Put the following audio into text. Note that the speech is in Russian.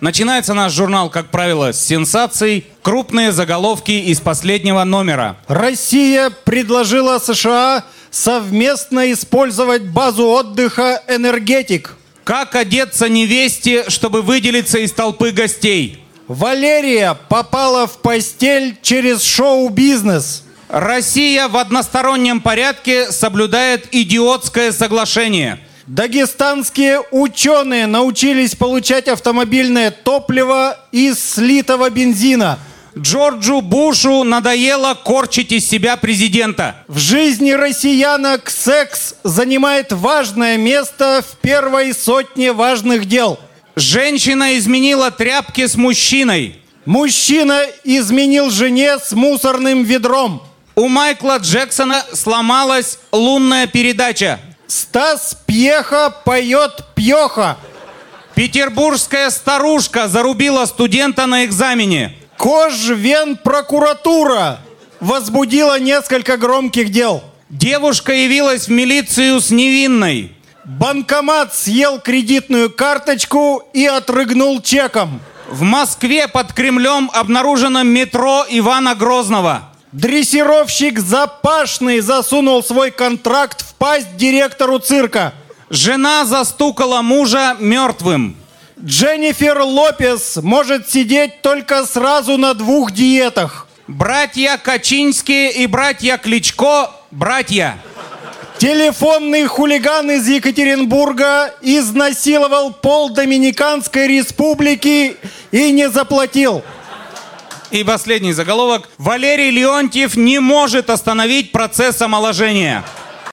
Начинается наш журнал, как правило, с сенсаций. Крупные заголовки из последнего номера. Россия предложила США совместно использовать базу отдыха «Энергетик». Как одеться невесте, чтобы выделиться из толпы гостей? Валерия попала в постель через шоу-бизнес. Россия в одностороннем порядке соблюдает идиотское соглашение. Дагестанские ученые научились получать автомобильное топливо из слитого бензина. Джорджу Бушу надоело корчить из себя президента. В жизни россиянок секс занимает важное место в первой сотне важных дел. Женщина изменила тряпки с мужчиной. Мужчина изменил жене с мусорным ведром. У Майкла Джексона сломалась лунная передача. Стас Пьеха поет Пьеха. Петербургская старушка зарубила студента на экзамене. Кожвенпрокуратура возбудила несколько громких дел. Девушка явилась в милицию с невинной. Банкомат съел кредитную карточку и отрыгнул чеком. В Москве под Кремлем обнаружено метро Ивана Грозного. Дрессировщик Запашный засунул свой контракт в пасть директору цирка. Жена застукала мужа мертвым. Дженнифер Лопес может сидеть только сразу на двух диетах. Братья Качинские и братья Кличко – братья. Телефонный хулиган из Екатеринбурга изнасиловал пол Доминиканской республики и не заплатил. И последний заголовок. Валерий Леонтьев не может остановить процесс омоложения.